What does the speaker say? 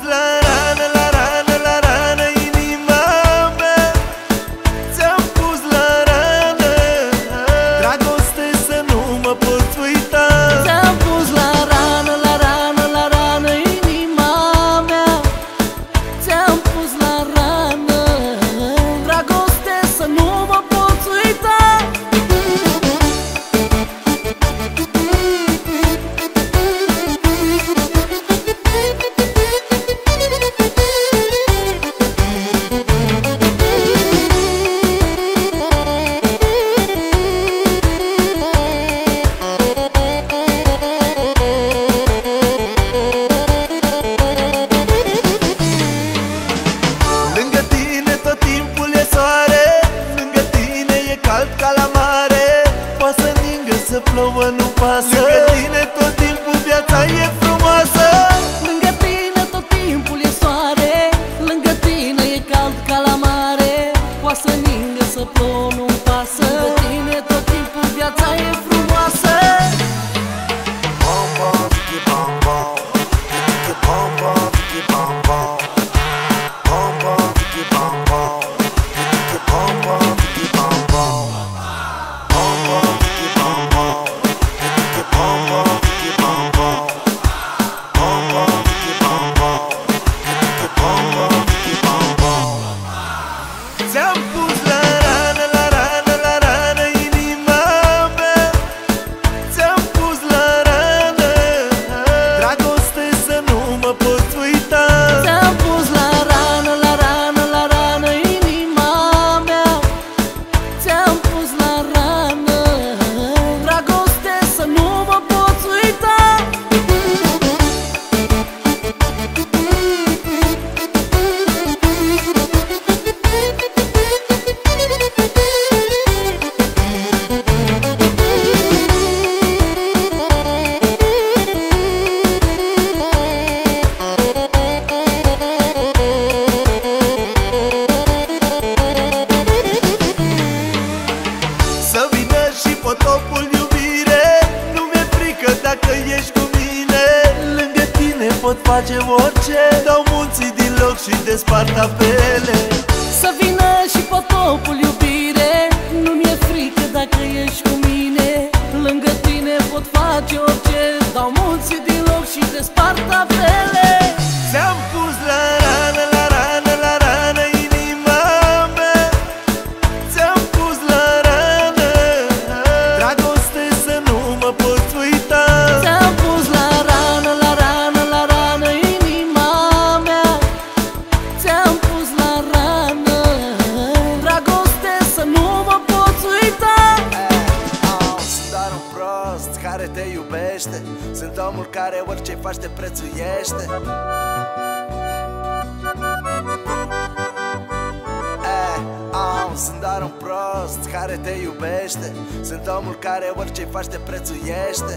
La Lângă tine tot timpul e soare Lângă tine e cald ca la mare. Poate să ningă, să plouă, nu pasă. Lângă tine tot timpul viața e frumoasă. Lângă tine tot timpul e soare Lângă tine e cald ca la mare. Poate să ningă, să plouă, potopul iubire. Nu mi-e frică dacă ești cu mine. Lângă tine pot face orice. Dau munții din loc și despart apele Să vină și potopul iubire. Nu mi-e frică dacă ești cu mine. Lângă tine pot face orice. Dau munții din loc și despart apele prost care te iubește. Sunt omul care orice faci te prețuiește. Eh, oh, Sunt doar un prost care te iubește. Sunt omul care orice faci te prețuiește